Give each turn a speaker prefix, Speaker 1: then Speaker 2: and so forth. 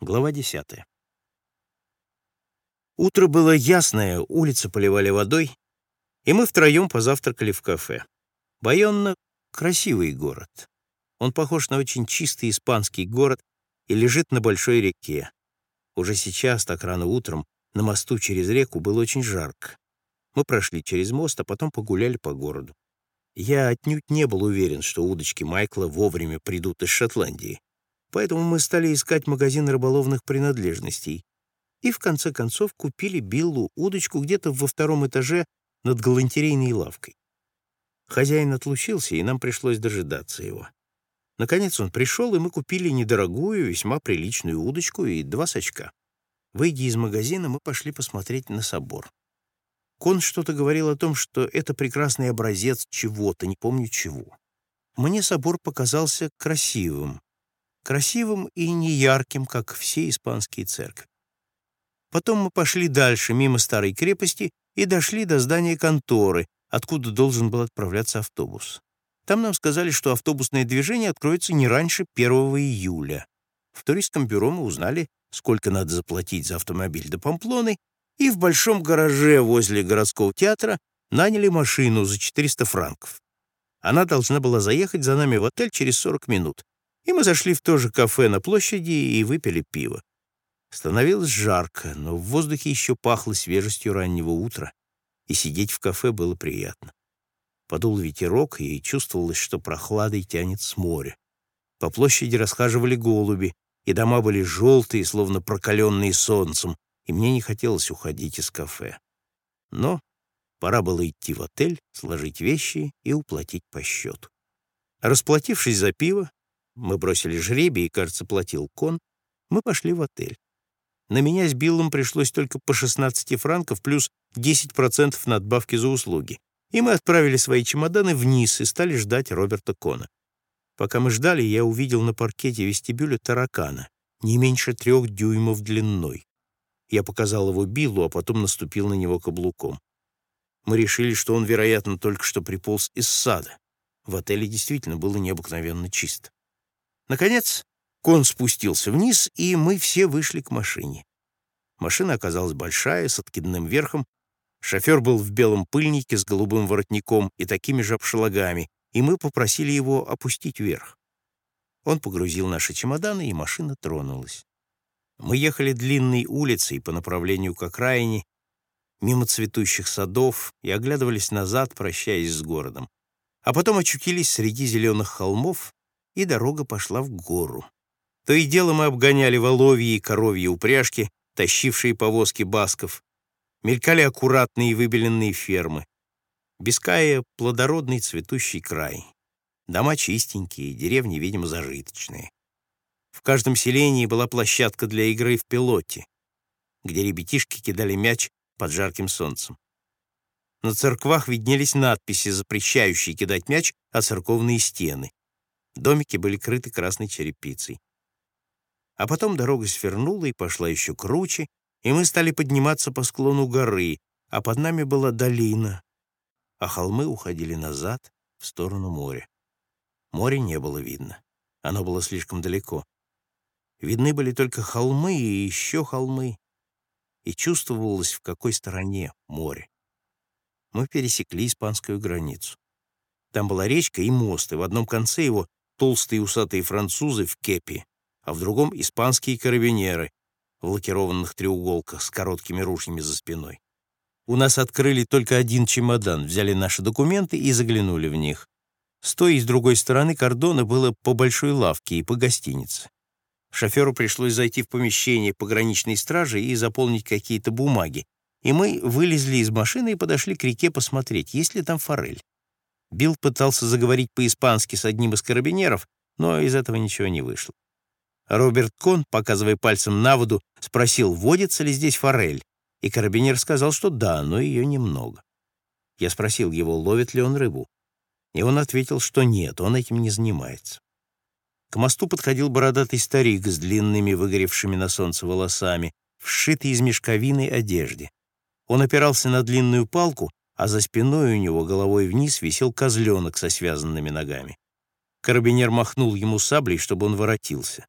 Speaker 1: Глава 10. Утро было ясное, улицы поливали водой, и мы втроем позавтракали в кафе. Байонна — красивый город. Он похож на очень чистый испанский город и лежит на большой реке. Уже сейчас, так рано утром, на мосту через реку было очень жарко. Мы прошли через мост, а потом погуляли по городу. Я отнюдь не был уверен, что удочки Майкла вовремя придут из Шотландии. Поэтому мы стали искать магазин рыболовных принадлежностей и в конце концов купили Биллу удочку где-то во втором этаже над галантерейной лавкой. Хозяин отлучился, и нам пришлось дожидаться его. Наконец он пришел, и мы купили недорогую, весьма приличную удочку и два сачка. Выйдя из магазина, мы пошли посмотреть на собор. Кон что-то говорил о том, что это прекрасный образец чего-то, не помню чего. Мне собор показался красивым, красивым и неярким, как все испанские церкви. Потом мы пошли дальше, мимо старой крепости, и дошли до здания конторы, откуда должен был отправляться автобус. Там нам сказали, что автобусное движение откроется не раньше 1 июля. В туристском бюро мы узнали, сколько надо заплатить за автомобиль до Памплоны, и в большом гараже возле городского театра наняли машину за 400 франков. Она должна была заехать за нами в отель через 40 минут, и мы зашли в то же кафе на площади и выпили пиво. Становилось жарко, но в воздухе еще пахло свежестью раннего утра, и сидеть в кафе было приятно. Подул ветерок, и чувствовалось, что прохладой тянет с моря. По площади расхаживали голуби, и дома были желтые, словно прокаленные солнцем, и мне не хотелось уходить из кафе. Но пора было идти в отель, сложить вещи и уплатить по счету. Расплатившись за пиво, мы бросили жребий, и, кажется, платил кон. Мы пошли в отель. На меня с Биллом пришлось только по 16 франков плюс 10% надбавки за услуги. И мы отправили свои чемоданы вниз и стали ждать Роберта Кона. Пока мы ждали, я увидел на паркете вестибюля таракана, не меньше трех дюймов длиной. Я показал его Биллу, а потом наступил на него каблуком. Мы решили, что он, вероятно, только что приполз из сада. В отеле действительно было необыкновенно чисто. Наконец, кон спустился вниз, и мы все вышли к машине. Машина оказалась большая, с откидным верхом. Шофер был в белом пыльнике с голубым воротником и такими же обшлагами, и мы попросили его опустить вверх. Он погрузил наши чемоданы, и машина тронулась. Мы ехали длинной улицей по направлению к окраине, мимо цветущих садов, и оглядывались назад, прощаясь с городом. А потом очутились среди зеленых холмов и дорога пошла в гору. То и дело мы обгоняли воловьи и коровьи упряжки, тащившие повозки басков, мелькали аккуратные выбеленные фермы. Беская — плодородный цветущий край. Дома чистенькие, деревни, видимо, зажиточные. В каждом селении была площадка для игры в пилоте, где ребятишки кидали мяч под жарким солнцем. На церквах виднелись надписи, запрещающие кидать мяч, а церковные стены. Домики были крыты красной черепицей. А потом дорога свернула и пошла еще круче, и мы стали подниматься по склону горы, а под нами была долина, а холмы уходили назад, в сторону моря. Моря не было видно, оно было слишком далеко. Видны были только холмы и еще холмы, и чувствовалось, в какой стороне море. Мы пересекли испанскую границу. Там была речка и мост, и в одном конце его толстые усатые французы в кепи, а в другом — испанские карабинеры в лакированных треуголках с короткими ружьями за спиной. У нас открыли только один чемодан, взяли наши документы и заглянули в них. С той и с другой стороны кордона было по большой лавке и по гостинице. Шоферу пришлось зайти в помещение пограничной стражи и заполнить какие-то бумаги, и мы вылезли из машины и подошли к реке посмотреть, есть ли там форель. Билл пытался заговорить по-испански с одним из карабинеров, но из этого ничего не вышло. Роберт Кон, показывая пальцем на воду, спросил, водится ли здесь форель, и карабинер сказал, что да, но ее немного. Я спросил его, ловит ли он рыбу, и он ответил, что нет, он этим не занимается. К мосту подходил бородатый старик с длинными выгоревшими на солнце волосами, вшитый из мешковины одежде. Он опирался на длинную палку а за спиной у него головой вниз висел козленок со связанными ногами. Карабинер махнул ему саблей, чтобы он воротился.